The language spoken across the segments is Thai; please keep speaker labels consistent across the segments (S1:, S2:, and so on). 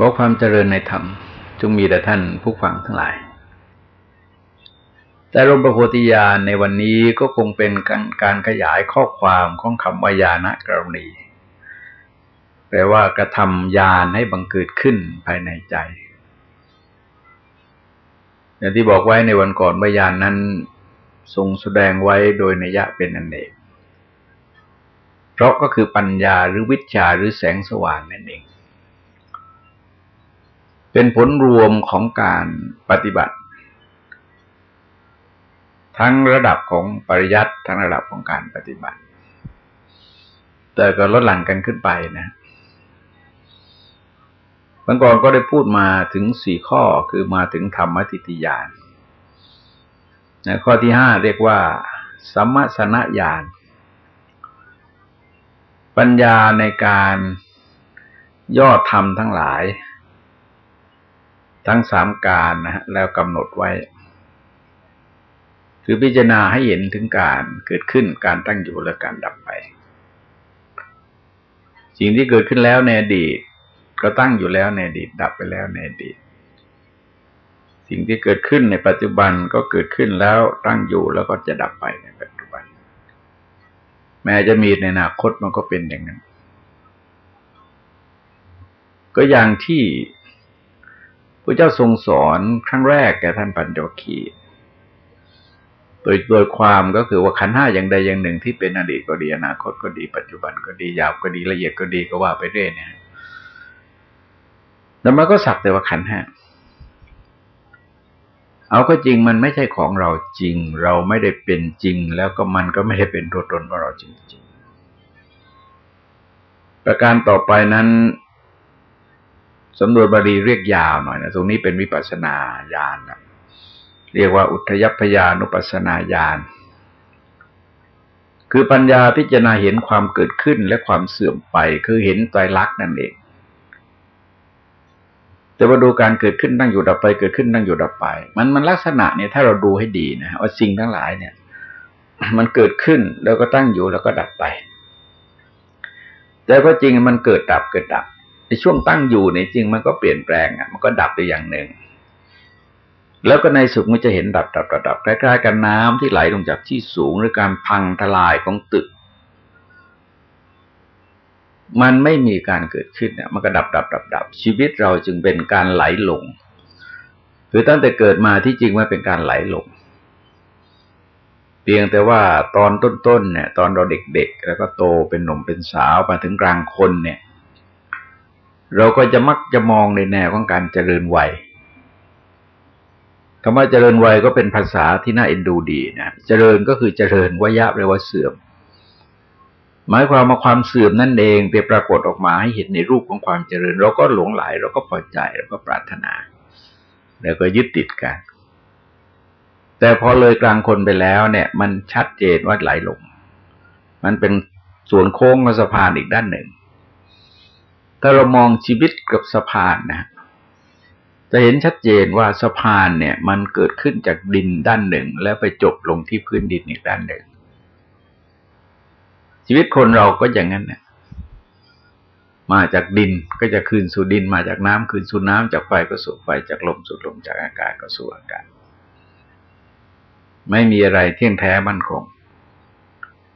S1: ขอความเจริญในธรรม จงมีแต่ท่านผู้ฟังทั้งหลาย แต่รมประโพธิญาณในวันนี้ก็คงเป็นการการขยายข้อความของคำวายานะกรณี แปลว่ากระทำญาณให้บังเกิดขึ้นภายในใจ อย่างที่บอกไว้ในวันก่อนวายานนั้นทรงแสดงไว้โดยนัยะเป็นอันเองเพราะก็คือปัญญาหรือวิชาหรือแสงสว่างนั่นเอง เป็นผลรวมของการปฏิบัติ ทั้งระดับของปริยัติทั้งระดับของการปฏิบัติ แต่ก็ลดหลั่นกันขึ้นไปนะบางก่อนก็ได้พูดมาถึงสี่ข้อคือมาถึงธรรมติติยานนะข้อที่ห้าเรียกว่า สัมมสนญาณปัญญาในการย่อธรรมทั้งหลาย ทั้งสามการนะฮะแล้วกำหนดไว้ คือพิจารณาให้เห็นถึงการเกิดขึ้นการตั้งอยู่และการดับไป สิ่งที่เกิดขึ้นแล้วในอดีตก็ตั้งอยู่แล้วในอดีตดับไปแล้วในอดีต สิ่งที่เกิดขึ้นในปัจจุบันก็เกิดขึ้นแล้วตั้งอยู่แล้วก็จะดับไปในปัจจุบัน แม้จะมีในอนาคตมันก็เป็นอย่างนั้น ก็อย่างที่ พระเจ้าทรงสอนครั้งแรกแก่ท่านปัญจวคีโดยโดยความก็คือว่าขันห้าอย่างใดอย่างหนึ่งที่เป็นอดีตก็ดีอนาคตก็ดีปัจจุบันก็ดียาวก็ดีละเอียดก็ดีก็ว่าไปเรื่อยเนี่ยแล้วมันก็สักแต่ว่าขันห้าเอาก็จริงมันไม่ใช่ของเราจริง เราไม่ได้เป็นจริง แล้วก็มันก็ไม่ได้เป็นตัวตนของเราจริงๆประการต่อไปนั้น สำนวนบาลีเรียกยาวหน่อยนะตรงนี้เป็นวิปัสนาญาณนะเรียกว่าอุทยพยานุปัสนาญาณคือปัญญาพิจารณาเห็นความเกิดขึ้นและความเสื่อมไป คือเห็นไตรลักษณ์นั่นเอง แต่ว่าดูการเกิดขึ้นตั้งอยู่ดับไป เกิดขึ้นตั้งอยู่ดับไป มันมันลักษณะเนี่ยถ้าเราดูให้ดีนะว่าสิ่งทั้งหลายเนี่ย มันเกิดขึ้นแล้วก็ตั้งอยู่แล้วก็ดับไป แต่ก็จริงมันเกิดดับเกิดดับ ในช่วงตั้งอยู่ในจริงมันก็เปลี่ยนแปลงอะมันก็ดับไปอย่างหนึ่ง แล้วก็ในสุดมันจะเห็นดับดับดับดับคล้ๆกันน้ำที่ไหลลงจากที่สูงหรือการพังทลายของตึก มันไม่มีการเกิดขึ้นเนี่ยมันก็ดับดับดับดับชีวิตเราจึงเป็นการไหลลงคือตั้งแต่เกิดมาที่จริงมันเป็นการไหลลงเพียงแต่ว่าตอนต้นๆเนี่ย ตอนเราเด็กๆ แล้วก็โตเป็นหนุ่มเป็นสาวมาถึงกลางคนเนี่ย เราก็จะมักจะมองในแนวของการเจริญวัยคำว่าเจริญวัยก็เป็นภาษาที่น่าเอ็นดูดีนะเจริญก็คือเจริญวยะแปลว่าเสื่อม หมายความว่าความเสื่อมนั่นเองไปปรากฏออกมาให้เห็นในรูปของความเจริญ เราก็หลงไหลเราก็พอใจเราก็ปรารถนา แล้วก็ยึดติดกัน แต่พอเลยกลางคนไปแล้วเนี่ย มันชัดเจนว่าไหลลง มันเป็นส่วนโค้งของสะพานอีกด้านหนึ่ง ถ้าเรามองชีวิตกับสะพานนะจะเห็นชัดเจนว่าสะพานเนี่ย มันเกิดขึ้นจากดินด้านหนึ่ง แล้วไปจบลงที่พื้นดินอีกด้านหนึ่ง ชีวิตคนเราก็อย่างนั้นเนี่ยมาจากดินก็จะคืนสู่ดิน มาจากน้ำคืนสู่น้ำจากไฟก็สู่ไฟจากลมสู่ลมจากอากาศก็สู่อากาศ ไม่มีอะไรเที่ยงแท้มั่นคง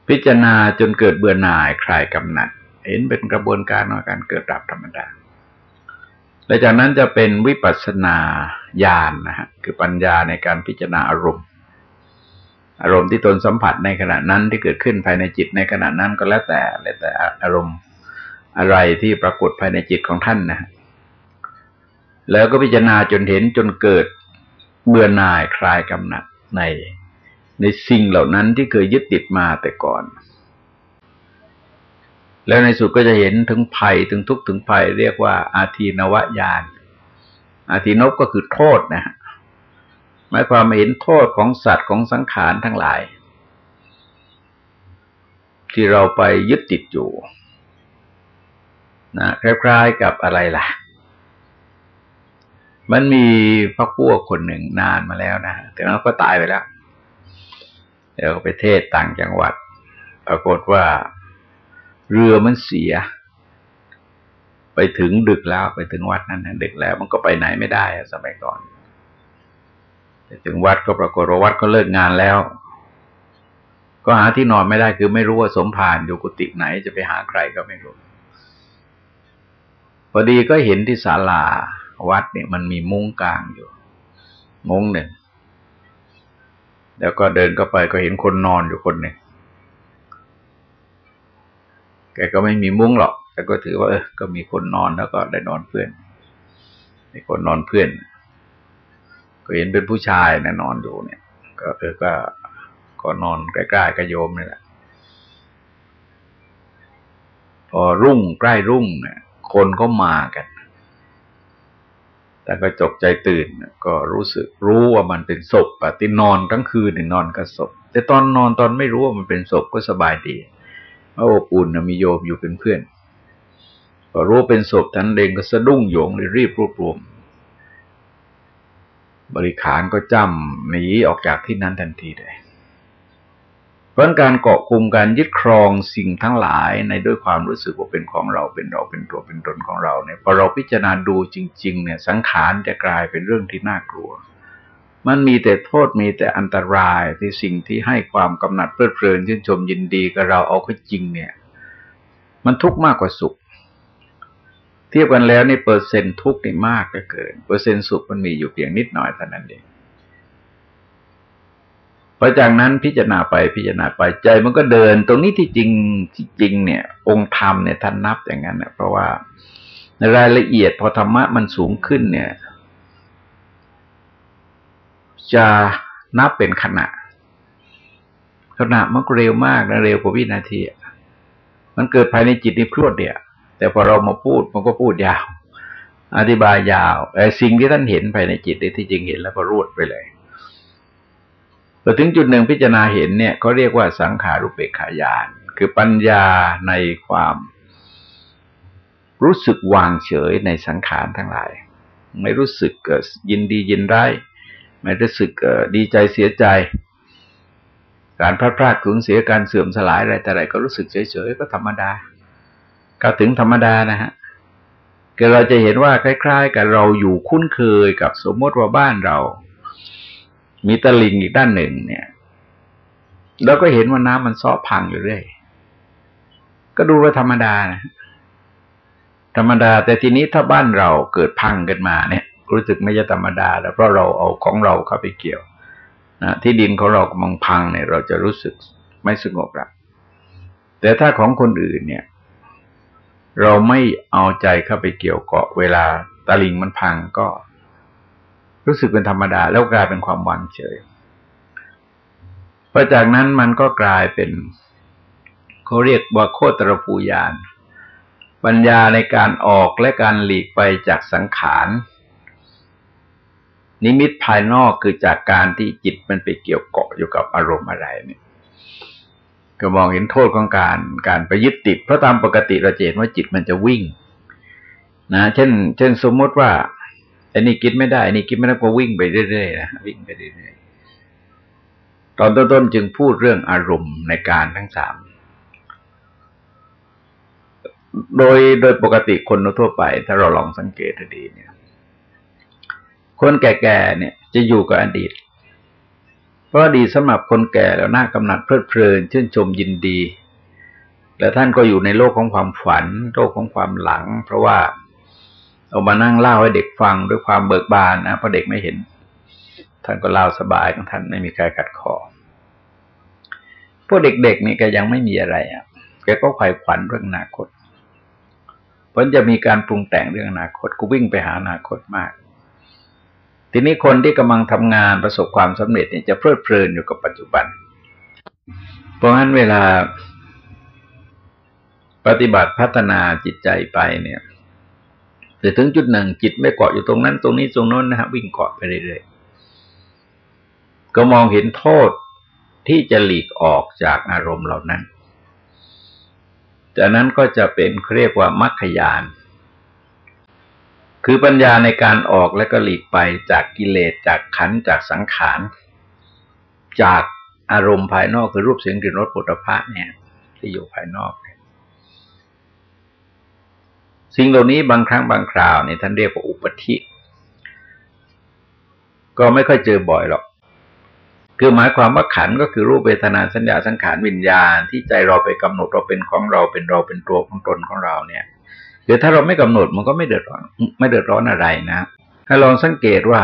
S1: พิจารณาจนเกิดเบื่อหน่ายคลายกำหนัด เห็นเป็นกระบวนการของการเกิดดับธรรมดาและจากนั้นจะเป็นวิปัสสนาญาณนนะฮะคือปัญญาในการพิจารณาอารมณ์ อารมณ์ที่ตนสัมผัสในขณะนั้นที่เกิดขึ้นภายในจิตในขณะนั้นก็แล้วแต่แล้วแต่อารมณ์อะไรที่ปรากฏภายในจิตของท่านนะแล้วก็พิจารณาจนเห็นจนเกิดเบื่อหน่ายคลายกำหนัดในในสิ่งเหล่านั้นที่เคยยึดติดมาแต่ก่อน แล้วในสุดก็จะเห็นถึงภัยถึงทุกข์ถึงภัยเรียกว่าอาทีนวญาณอาทีนบก็คือโทษนะฮะหมายความเห็นโทษของสัตว์ของสังขารทั้งหลาย ที่เราไปยึดติดอยู่นะคล้ายๆกับอะไรล่ะ มันมีพักพวกคนหนึ่งนานมาแล้วนะแต่แล้วก็ตายไปแล้วเดี๋ยวไปเทศต่างจังหวัด ปรากฏว่า เรือมันเสีย ไปถึงดึกแล้วไปถึงวัดนั้นดึกแล้วมันก็ไปไหนไม่ได้สมัยก่อนไปถึงวัดก็ปรากฏว่าวัดก็เลิกงานแล้ว ก็หาที่นอนไม่ได้คือไม่รู้ว่าสมภารอยู่กุฏิไหนจะไปหาใครก็ไม่รู้พอดีก็เห็นที่ศาลาวัดเนี่ยมันมีมุ้งกลางอยู่ มุ้งหนึ่ง แล้วก็เดินก็ไปก็เห็นคนนอนอยู่คนหนึ่ง แกก็ไม่มีมุ้งหรอก แต่ก็ถือว่าเออก็มีคนนอนแล้วก็ได้นอนเพื่อน มีคนนอนเพื่อน ก็เห็นเป็นผู้ชายนะนอนอยู่เนี่ย ก็เออก็ก็นอนใกล้ๆกับโยมนี่แหละ พอรุ่งใกล้รุ่งเนี่ยคนก็มากัน แต่ก็จกใจตื่น ก็รู้สึกรู้ว่ามันเป็นศพปฏินอนทั้งคืนนอนกับศพ แต่ตอนนอนตอนไม่รู้ว่ามันเป็นศพก็สบายดี พระอบอุ่นมีโยมอยู่เป็นเพื่อนพอรู้เป็นศพท่านเองก็สะดุ้งโยงเลยรีบรวบรวม บริขารก็จำหนีออกจากที่นั้นทันทีเลยเพราะการเกาะกลุ่มการยึดครองสิ่งทั้งหลายในด้วยความรู้สึกว่าเป็นของเราเป็นเราเป็นตัวเป็นตนของเราเนี่ยพอเราพิจารณาดูจริง ๆ เนี่ยสังขารจะกลายเป็นเรื่องที่น่ากลัว มันมีแต่โทษมีแต่อันตรายที่สิ่งที่ให้ความกำหนัดเพลิดเพลินชื่นชมยินดีกับเราเอาเข้าจริงเนี่ย มันทุกข์มากกว่าสุข เทียบกันแล้วนี่เปอร์เซ็นต์ทุกข์นี่มากเกิน เปอร์เซ็นต์สุขมันมีอยู่เพียงนิดหน่อยเท่านั้นเองพอจากนั้นพิจารณาไปพิจารณาไปใจมันก็เดิน ตรงนี้ที่จริงที่จริงเนี่ย องค์ธรรมเนี่ยท่านนับอย่างนั้นนะเพราะว่าในรายละเอียดพอธรรมะมันสูงขึ้นเนี่ย จะนับเป็นขณะ ขณะมันเร็วมากนะเร็วกว่าวินาที มันเกิดภายในจิตนี่พรวดเดียวแต่พอเรามาพูดมันก็พูดยาว อธิบายยาวแต่สิ่งที่ท่านเห็นภายในจิตที่จริงเห็นแล้วก็รวดไปเลยพอถึงจุดหนึ่งพิจารณาเห็นเนี่ยเขาเรียกว่าสังขารุเปกขายาน คือปัญญาในความรู้สึกวางเฉยในสังขารทั้งหลาย ไม่รู้สึกยินดียินร้าย ไม่รู้สึกดีใจเสียใจ การพลาดพลาดสูญเสียการเสื่อมสลายอะไรแต่อะไรก็รู้สึกเฉยๆก็ธรรมดา ก็ถึงธรรมดานะฮะก็เราจะเห็นว่าคล้าย ๆ กับเราอยู่คุ้นเคยกับสมมติว่าบ้านเรา มีตะลิงอีกด้านหนึ่ง เนี่ยเราก็เห็นว่าน้ำมันซ้อพังอยู่เรื่อยก็ดูว่าธรรมดานะธรรมดา แต่ทีนี้ถ้าบ้านเราเกิดพังกันมาเนี่ย รู้สึกไม่ใช่ธรรมดาแล้วเพราะเราเอาของเราเข้าไปเกี่ยวนะที่ดินของเรากำลังพังเนี่ยเราจะรู้สึกไม่สงบละแต่ถ้าของคนอื่นเนี่ย เราไม่เอาใจเข้าไปเกี่ยวเกาะเวลาตะลิงมันพังก็ รู้สึกเป็นธรรมดา แล้วกลายเป็นความวางเฉยพอจากนั้นมันก็กลายเป็นเขาเรียกว่าโคตรภูยานปัญญาในการออกและการหลีกไปจากสังขาร นิมิตภายนอกคือจากการที่จิตมันไปเกี่ยวเกาะอยู่กับอารมณ์อะไรเนี่ยก็มองเห็นโทษของการการไปยึดติด เพราะตามปกติเราเห็นว่าจิตมันจะวิ่ง นะ เช่น เช่นสมมติว่าอันนี้กินไม่ได้อันนี้กินไม่ได้ก็วิ่งไปเรื่อยๆนะวิ่งไปเรื่อยๆตอนต้นๆจึงพูดเรื่องอารมณ์ในการทั้งสามโดยโดยปกติคนทั่วไป ถ้าเราลองสังเกตดีเนี่ย คนแก่ๆเนี่ยจะอยู่กับอดีต เพราะอดีตสำหรับคนแก่แล้วน่ากำหนัดเพลิดเพลินชื่นชมยินดี และท่านก็อยู่ในโลกของความฝัน โลกของความหลัง เพราะว่าเอามานั่งเล่าให้เด็กฟังด้วยความเบิกบานนะเพราะเด็กไม่เห็น ท่านก็เล่าสบายของท่านไม่มีใครขัดคอพวกเด็กๆนี่ก็ยังไม่มีอะไรอะแกก็ไขว่ขวัญเรื่องอนาคตเพราะจะมีการปรุงแต่งเรื่องอนาคตก็วิ่งไปหาอนาคตมาก ทีนี้คนที่กำลังทำงานประสบความสำเร็จเนี่ยจะเพลิดเพลินอยู่กับปัจจุบัน เพราะงั้นเวลาปฏิบัติพัฒนาจิตใจไปเนี่ยแต่ถึงจุดหนึ่งจิตไม่เกาะอยู่ตรงนั้น ตรงนี้ตรงโน้นนะฮะวิ่งเกาะไปเรื่อยๆก็มองเห็นโทษที่จะหลีกออกจากอารมณ์เหล่านั้นจากนั้นก็จะเป็นเรียกว่ามัคคยาน คือปัญญาในการออกและก็หลีกไปจากกิเลสจากขันจากสังขาร จากอารมณ์ภายนอกคือรูปเสียงกลิ่นรสปุถะเนี่ย ที่อยู่ภายนอก สิ่งเหล่านี้บางครั้งบางคราวเนี่ยท่านเรียกว่าอุปธิ ก็ไม่ค่อยเจอบ่อยหรอก คือหมายความว่าขันก็คือรูปเวทนาสัญญาสังขารวิญญาณที่ใจเราไปกำหนดเราเป็นของเราเป็นเราเป็นตัวของตนของเราเนี่ย คือถ้าเราไม่กำหนดมันก็ไม่เดือดร้อน ไม่เดือดร้อนอะไรนะให้ลองสังเกตว่า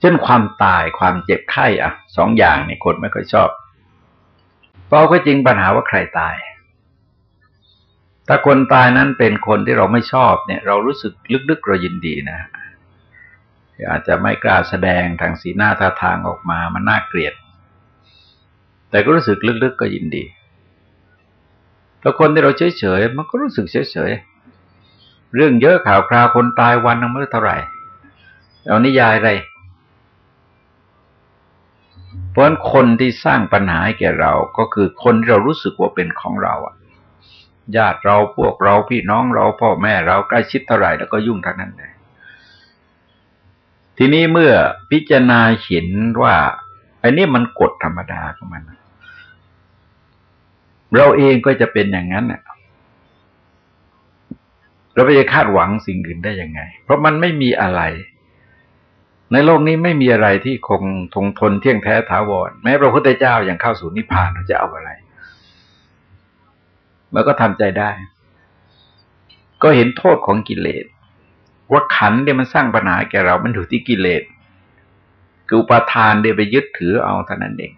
S1: เช่นความตายความเจ็บไข้อะสองอย่างนี่คนไม่ค่อยชอบเพราะก็จริงปัญหาว่าใครตาย ถ้าคนตายนั้นเป็นคนที่เราไม่ชอบเนี่ย เรารู้สึกลึกๆเรายินดีนะอาจจะไม่กล้าแสดงทางสีหน้าท่าทางออกมามันน่าเกลียด แต่ก็รู้สึกลึกๆก็ยินดี แล้วคนที่เราเฉยๆมันก็รู้สึกเฉยๆเรื่องเยอะข่าวคราวคนตายวันนึงไม่รู้เท่าไหร่เอานิยายอะไรเพราะฉะนั้นคนที่สร้างปัญหาให้แก่เราก็คือคนที่เรารู้สึกว่าเป็นของเราอะญาติเราพวกเราพี่น้องเราพ่อแม่เราใกล้ชิดเท่าไหร่แล้วก็ยุ่งทั้งนั้นเลยทีนี้เมื่อพิจารณาเห็นว่าอันนี้มันกฎธรรมดาของมัน เราเองก็จะเป็นอย่างนั้นน่ะเราไปคาดหวังสิ่งอื่นได้ยังไง เพราะมันไม่มีอะไร ในโลกนี้ไม่มีอะไรที่คงทงทนเที่ยงแท้ถาวร แม้พระพุทธเจ้าอย่างเข้าสู่นิพพานเราจะเอาอะไร มันก็ทำใจได้ ก็เห็นโทษของกิเลส ว่าขันเนี่ยมันสร้างปัญหาแก่เรา มันอยู่ที่กิเลส คืออุปาทานเดี๋ยวไปยึดถือเอาเท่านั้นเอง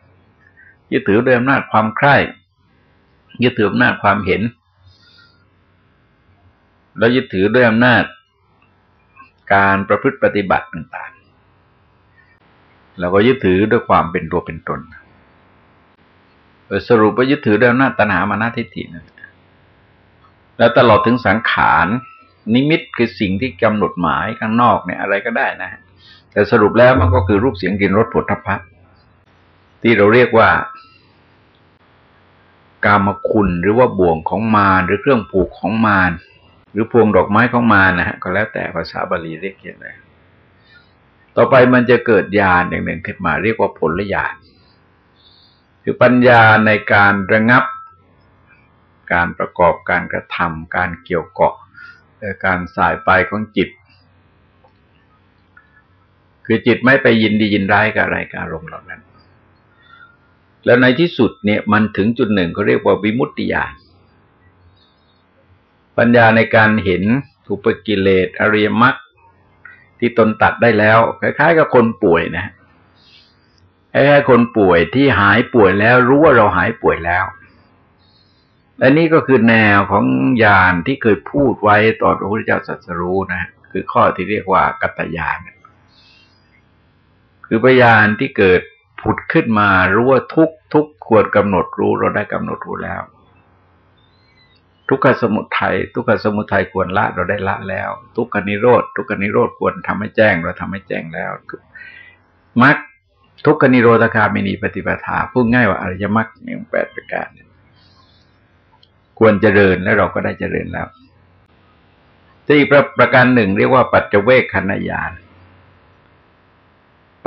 S1: ยึดถือด้วยอำนาจความใคร่ ยึดถืออำนาจความเห็น แล้วยึดถือด้วยอำนาจการประพฤติปฏิบัติต่างๆ แล้วก็ยึดถือด้วยความเป็นตัวเป็นตนสรุปว่ายึดถือด้วยอำนาจตัณหามานาทิฏฐินะแล้วตลอดถึงสังขารนิมิตคือสิ่งที่กำหนดหมายข้างนอกเนี่ยอะไรก็ได้นะ แต่สรุปแล้วมันก็คือรูปเสียงกลิ่นรสผลทพะที่เราเรียกว่า กามคุณหรือว่าบ่วงของมารหรือเครื่องผูกของมารหรือพวงดอกไม้ของมารนะฮะก็แล้วแต่ภาษาบาลีเรียกอย่างไรต่อไปมันจะเกิดญาณอย่างหนึ่งขึ้นมา เรียกว่าผลญาณคือปัญญาในการระงับ การประกอบการกระทำการเกี่ยวเกาะการสายไปของจิต คือจิตไม่ไปยินดียินร้ายกับอะไรกับอารมณ์เหล่านั้น แล้วในที่สุดเนี่ยมันถึงจุดหนึ่งเขาเรียกว่าวิมุตติญาณปัญญาในการเห็นทุปกิเลสอริยมรรคที่ตนตัดได้แล้ว คล้าย ๆ กับคนป่วยนะคล้ายๆคนป่วยที่หายป่วยแล้วรู้ว่าเราหายป่วยแล้วและนี่ก็คือแนวของญาณที่เคยพูดไว้ตอนพระพุทธเจ้าสัสรู้นะคือข้อที่เรียกว่ากัตยานคือพยานที่เกิด ผุดขึ้นมารู้ว่าทุกทุกควรกำหนดรู้เราได้กำหนดรู้แล้ว ทุกขสมุทัยทุกขสมุทัยควรละเราได้ละแล้ว ทุกขนิโรธทุกขนิโรธควรทำให้แจ้งเราทำให้แจ้งแล้วมักทุกขนิโรธคามินีปฏิปทาพูดง่ายว่าอริยมรรคมีแปดประการควรเจริญแล้วเราก็ได้เจริญแล้วที่อีกประการหนึ่งเรียกว่าปัจเจเวกขณญาณ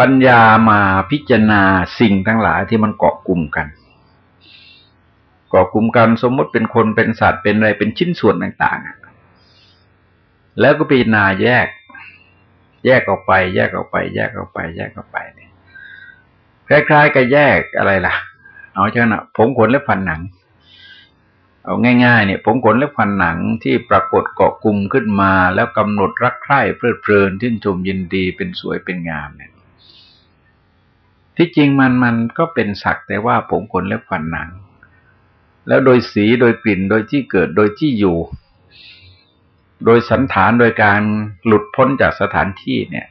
S1: ปัญญามาพิจารณาสิ่งทั้งหลายที่มันเกาะกลุ่มกันเกาะกลุ่มกันสมมติเป็นคนเป็นสัตว์เป็นอะไรเป็นชิ้นส่วนต่างๆ แล้วก็พิจารณาแยก แยกออกไป แยกออกไป แยกออกไป แยกออกไปเนี่ยคล้ายๆกับแยกอะไรล่ะ เอาเช่นนะผมขนและฟันหนัง เอาง่ายๆเนี่ย ผมขนและฟันหนังที่ปรากฏเกาะกลุ่มขึ้นมา แล้วกำหนดรักใคร่เพลิดเพลินชื่นชมยินดีเป็นสวยเป็นงามเนี่ย ที่จริงมันมันก็เป็นสักแต่ว่าผมขนและฟันหนัง แล้วโดยสีโดยกลิ่นโดยที่เกิดโดยที่อยู่ โดยสันฐานโดยการหลุดพ้นจากสถานที่เนี่ย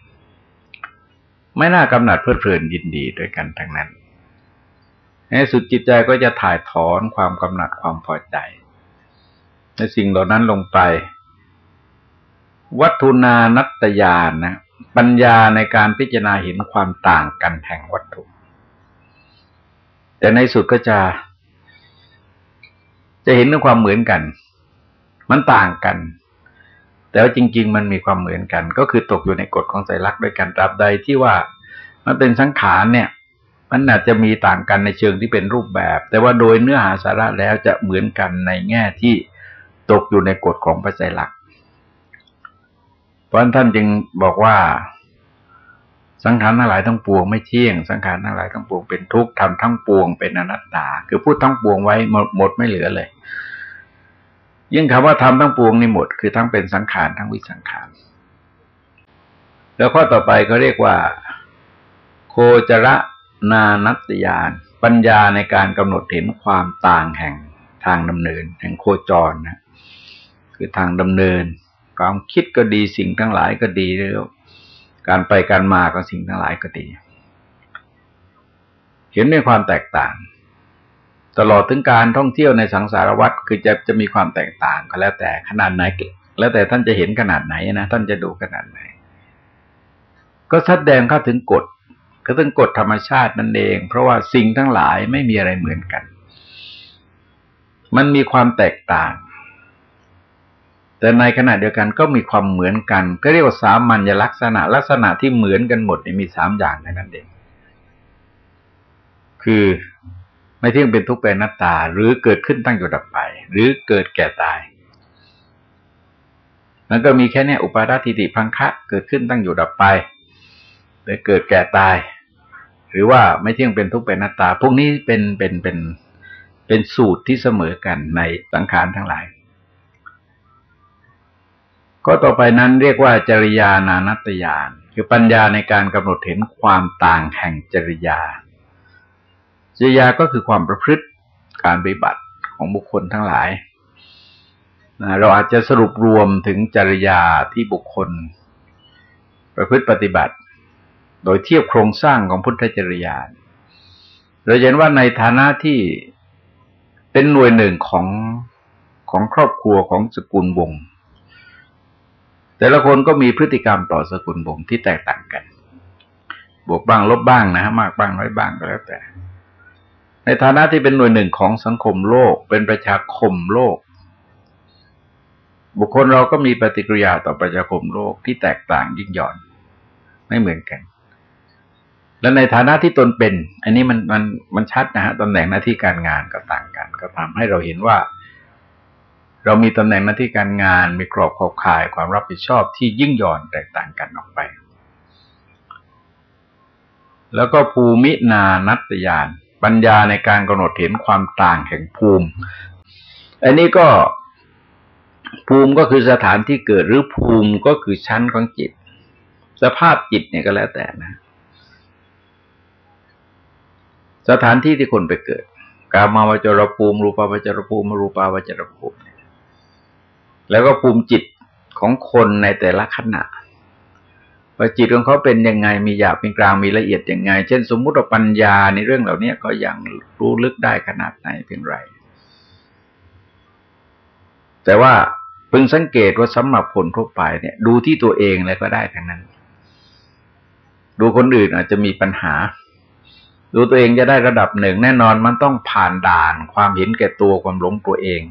S1: ไม่น่ากำหนัดเพลิดเพลินยินดีโดยกันทั้งนั้นในสุดจิตใจก็จะถ่ายถอนความกำหนัดความพอใจ ในสิ่งเหล่านั้นลงไป วัตถุนานัตยานนะ ปัญญาในการพิจารณาเห็นความต่างกันแห่งวัตถุ แต่ในสุดก็จะ จะเห็นเรื่องความเหมือนกัน มันต่างกัน แต่ว่าจริง ๆ มันมีความเหมือนกัน ก็คือตกอยู่ในกฎของไตรลักษณ์ด้วยกันตราบใดที่ว่ามันเป็นสังขารเนี่ย มันอาจจะมีต่างกันในเชิงที่เป็นรูปแบบ แต่ว่าโดยเนื้อหาสาระแล้วจะเหมือนกันในแง่ที่ตกอยู่ในกฎของปัจจัยหลัก เพราะท่านจึงบอกว่า สังขารทั้งหลายทั้งปวงไม่เที่ยง สังขารทั้งหลายทั้งปวงเป็นทุกข์ทำทั้งปวงเป็นอนัตตา คือพูดทั้งปวงไว้หมดหมดไม่เหลือเลย ยิ่งคำว่าทำทั้งปวงนี่หมด คือทั้งเป็นสังขารทั้งวิสังขาร แล้วข้อต่อไปเขาเรียกว่า โคจระนานัตยานปัญญาในการกำหนดเห็นความต่างแห่งทางดำเนิน แห่งโคจรนะคือทางดำเนิน ความคิดก็ดีสิ่งทั้งหลายก็ดีแล้วการไปการมาของสิ่งทั้งหลายก็ดี เห็นในความแตกต่าง ตลอดถึงการท่องเที่ยวในสังสารวัฏคือจะจะมีความแตกต่างก็แล้วแต่ขนาดไหนแล้วแต่ท่านจะเห็นขนาดไหนนะท่านจะดูขนาดไหน ก็แสดงเข้าถึงกฎก็ถึงกฎธรรมชาตินั่นเอง เพราะว่าสิ่งทั้งหลายไม่มีอะไรเหมือนกัน มันมีความแตกต่าง แต่ในขณะเดียวกันก็มีความเหมือนกัน ก็เรียกว่าสามัญลักษณะ ลักษณะที่เหมือนกันหมดมีสามอย่างในนั้นเองคือไม่เที่ยงเป็นทุกข์เป็นนัตตา หรือเกิดขึ้นตั้งอยู่ดับไป หรือเกิดแก่ตายมันก็มีแค่นี้อุปาราทิติพังคะ เกิดขึ้นตั้งอยู่ดับไปหรือเกิดแก่ตาย หรือว่าไม่เที่ยงเป็นทุกข์เป็นนัตตา พวกนี้เป็นเป็นเป็นเป็นสูตรที่เสมอกันในสังขารทั้งหลาย ก็ต่อไปนั้นเรียกว่าจริยานานัตยานคือปัญญาในการกำหนดเห็นความต่างแห่งจริยา จริยาก็คือความประพฤติการปฏิบัติของบุคคลทั้งหลาย เราอาจจะสรุปรวมถึงจริยาที่บุคคล ประพฤติปฏิบัติ โดยเทียบโครงสร้างของพุทธจริยาเราเห็นว่าในฐานะที่เป็นหน่วยหนึ่งของของครอบครัวของสกุลวงศ์ แต่ละคนก็มีพฤติกรรมต่อสกุลวงที่แตกต่างกัน บวกบ้างลบบ้างนะฮะมากบ้างน้อยบ้างก็แล้วแต่ ในฐานะที่เป็นหน่วยหนึ่งของสังคมโลก เป็นประชาคมโลก บุคคลเราก็มีปฏิกิริยาต่อประชาคมโลกที่แตกต่างยิ่งหย่อนไม่เหมือนกัน และในฐานะที่ตนเป็น อันนี้มันมันมันชัดนะฮะตำแหน่งหน้าที่การงานก็ต่างกัน ก็ทำให้เราเห็นว่า เรามีตำแหน่งหน้าที่การงานมีกรอบขอบข่ายความรับผิดชอบที่ยิ่งย่อนแตกต่างกันออกไป แล้วก็ภูมินานัตยานปัญญาในการกำหนดเห็นความต่างแห่งภูมิ อันนี้ก็ภูมิก็คือสถานที่เกิดหรือภูมิก็คือชั้นของจิต สภาพจิตเนี่ยก็แล้วแต่นะ สถานที่ที่คนไปเกิด กามาวจรภูมิ รูปาวจรภูมิรูปาวจรภูมิ แล้วก็ภูมิจิตของคนในแต่ละขณะว่าจิตของเขาเป็นยังไงมีหยาบมีกลางมีละเอียดยังไง เช่น สมมุติว่าปัญญาในเรื่องเหล่านี้ก็ยังรู้ลึกได้ขนาดไหนเพียงไร แต่ว่าพึงสังเกตว่าสำหรับคนทั่วไปเนี่ย ดูที่ตัวเองเลยก็ได้ทั้งนั้น ดูคนอื่นอาจจะมีปัญหา ดูตัวเองจะได้ระดับหนึ่งแน่นอนมันต้องผ่านด่านความเห็นแก่ตัวความหลงตัวเอง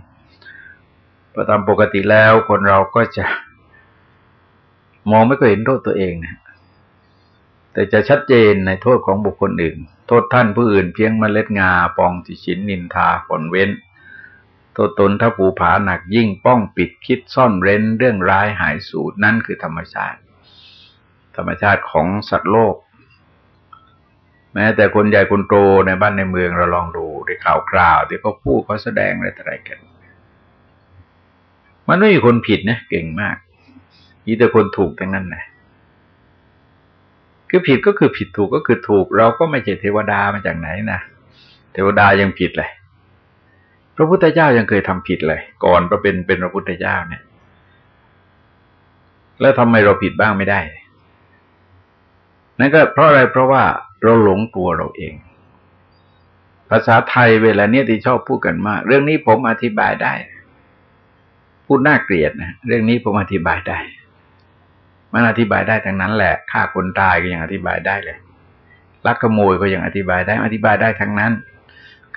S1: พอตามปกติแล้วคนเราก็จะมองไม่เคยเห็นโทษตัวเองนะแต่จะชัดเจนในโทษของบุคคลอื่น โทษท่านผู้อื่นเพียงมเมล็ดงา ปองติชินนินทาผลเว้น โทษตนถ้าผูผาหนักยิ่งป้องปิดคิดซ่อนเร้นเรื่องร้ายหายสูตรนั่นคือธรรมชาติ ธรรมชาติของสัตว์โลก แม้แต่คนใหญ่คนโตในบ้านในเมืองเราลองดูในข่าวกล่าวที่เขาพูดเขาแสดงอะไรต่ออะไรกัน มันไม่มีคนผิดนะเก่งมากมีแต่คนถูกทั้งนั้นนะคือผิดก็คือผิดถูกก็คือถูก เราก็ไม่ใช่เทวดามาจากไหนนะเทวดายังผิดเลยพระพุทธเจ้ายังเคยทำผิดเลย ก่อนเราเป็นเป็นพระพุทธเจ้าเนี่ย แล้วทำไมเราผิดบ้างไม่ได้นั่นก็เพราะอะไรเพราะว่าเราหลงตัวเราเอง ภาษาไทยเวลาเนี้ยที่ชอบพูดกันมาก เรื่องนี้ผมอธิบายได้ พูดน่าเกลียดนะเรื่องนี้ผมอธิบายได้ มันอธิบายได้ทั้งนั้นแหละฆ่าคนตายก็ยังอธิบายได้เลยลักขโมยก็ยังอธิบายได้ อธิบายได้ทั้งนั้น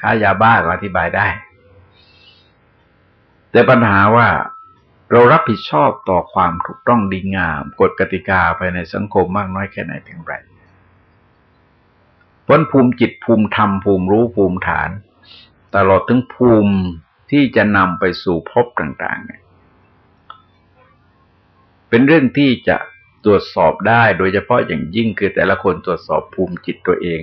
S1: ค้ายาบ้าก็อธิบายได้ แต่ปัญหาว่าเรารับผิดชอบต่อความถูกต้องดีงามกฎกติกาภายในสังคมมากน้อยแค่ไหนเพียงไรพ้นภูมิจิตภูมิธรรมภูมิรู้ภูมิฐาน ตลอดถึงภูมิที่จะนำไปสู่ภพต่าง ๆ เนี่ย เป็นเรื่องที่จะตรวจสอบได้โดยเฉพาะอย่างยิ่งคือแต่ละคนตรวจสอบภูมิจิตตัวเอง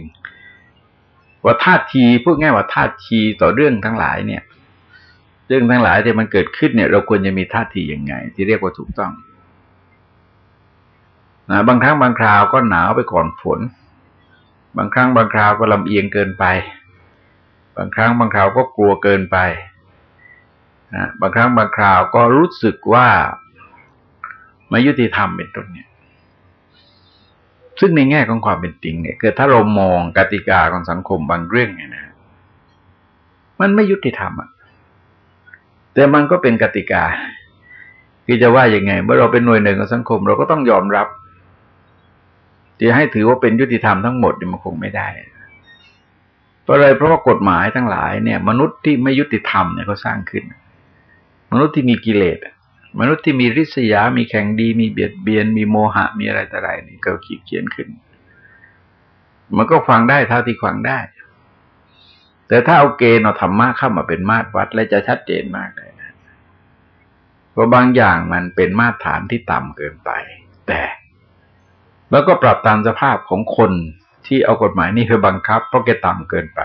S1: ว่าท่าทีพูดง่ายว่าท่าทีต่อเรื่องทั้งหลายเนี่ย เรื่องทั้งหลายที่มันเกิดขึ้นเนี่ย เราควรจะมีท่าทียังไง ที่เรียกว่าถูกต้องนะบางครั้งบางคราวก็หนาวไปก่อนฝน บางครั้งบางคราวก็ลำเอียงเกินไป บางครั้งบางคราวก็กลัวเกินไปนะบางครั้งบางคราวก็รู้สึกว่า ไม่ยุติธรรมเป็นต้นเนี่ย ซึ่งในแง่ของความเป็นจริงเนี่ยคือถ้าเรามองกติกาของสังคมบางเรื่องเนี่ยนะ มันไม่ยุติธรรมอะ แต่มันก็เป็นกติกาคือจะว่ายังไง เมื่อเราเป็นหน่วยหนึ่งของสังคม เราก็ต้องยอมรับจะให้ถือว่าเป็นยุติธรรมทั้งหมดมันคงไม่ได้เพราะอะไรเพราะว่ากฎหมายทั้งหลายเนี่ย มนุษย์ที่ไม่ยุติธรรมเนี่ยเขาสร้างขึ้น มนุษย์ที่มีกิเลส มนุษย์ที่มีริษยา มีแข่งดี มีเบียดเบียน มีโมหะ มีอะไรต่ออะไรนี่ก็ขีดเขียนขึ้น มันก็ฟังได้เท่าที่ฟังได้ แต่ถ้าเอาเกณฑ์เอาธรรมะเข้ามาเป็นมาตรวัด และจะชัดเจนมากเลยนะเพราะบางอย่างมันเป็นมาตรฐานที่ต่ำเกินไป แต่แล้วก็ปรับตามสภาพของคนที่เอากฎหมายนี่คือบังคับ เพราะแกต่ำเกินไป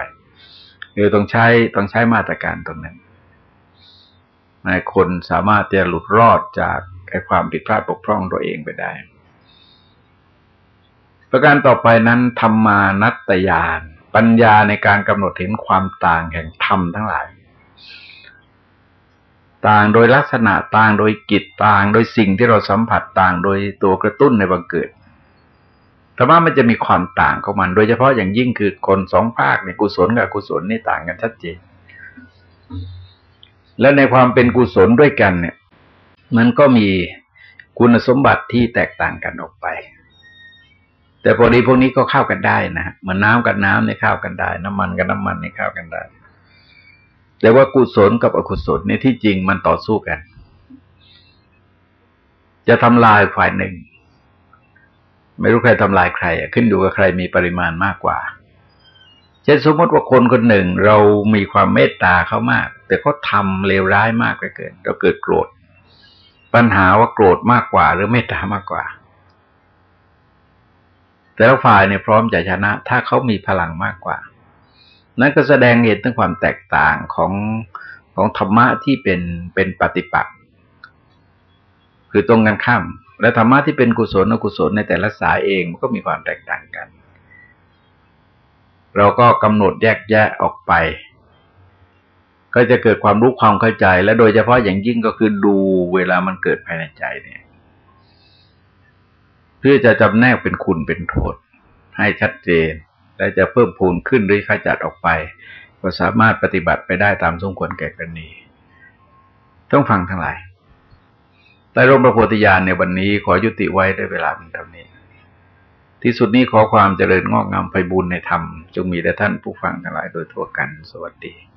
S1: เรือต้องใช้ต้องใช้มาตรการตรงนั้น นายคนสามารถจะหลุดรอดจากไอ้ความผิดพลาดปกพร่องตัวเองไปได้ ประการต่อไปนั้นธรรมานัตยานปัญญาในการกำหนดเห็นความต่างแห่งธรรมทั้งหลาย ต่างโดยลักษณะต่างโดยกิจต่างโดยสิ่งที่เราสัมผัสต่างโดยตัวกระตุ้นในบังเกิดธรรมะมันจะมีความต่างของมัน โดยเฉพาะอย่างยิ่งคือคนสองภาคในกุศลกับกุศลนี่ต่างกันชัดเจน และในความเป็นกุศลด้วยกันเนี่ย มันก็มีคุณสมบัติที่แตกต่างกันออกไป แต่พอดีพวกนี้ก็เข้ากันได้นะเหมือนน้ากับน้ำเนี่ยเข้ากันได้ น้ำมันกับน้ำมันเนี่ยเข้ากันได้ แต่ว่ากุศลกับอกุศลเนี่ยที่จริงมันต่อสู้กัน จะทำลายฝ่ายหนึ่ง ไม่รู้ใครทำลายใครขึ้นอยู่กับใครมีปริมาณมากกว่าเช่นสมมติว่าคนคนหนึ่งเรามีความเมตตาเขามาก แต่เขาทำเลวร้ายมากไปเกิน เราเกิดโกรธ ปัญหาว่าโกรธมากกว่า หรือเมตตามากกว่า แต่ละฝ่ายเนี่ยพร้อมจะชนะ ถ้าเขามีพลังมากกว่า นั่นก็แสดงเห็นถึงความแตกต่างของของธรรมะที่เป็นเป็นปฏิปักษ์คือตรงกันข้าม และธรรมะที่เป็นกุศลอกุศลในแต่ละสายเองมันก็มีความแตกต่างกัน เราก็กำหนดแยกแยะออกไป ก็จะเกิดความรู้ความเข้าใจ และโดยเฉพาะอย่างยิ่งก็คือดูเวลามันเกิดภายในใจเนี่ย เพื่อจะจำแนกเป็นคุณเป็นโทษ ให้ชัดเจน และจะเพิ่มพูนขึ้นหรือขจัดออกไป ก็สามารถปฏิบัติไปได้ตามสมควรแก่กันนี้ต้องฟังทั้งหลายแต่ร่มพระโพธิญาณในวันนี้ขอยุติไว้ด้วยเวลาเป็นเท่านี้ที่สุดนี้ขอความเจริญงอกงามไปบุญในธรรม จงมีแด่ท่านผู้ฟังทั้งหลายโดยทั่วกัน สวัสดี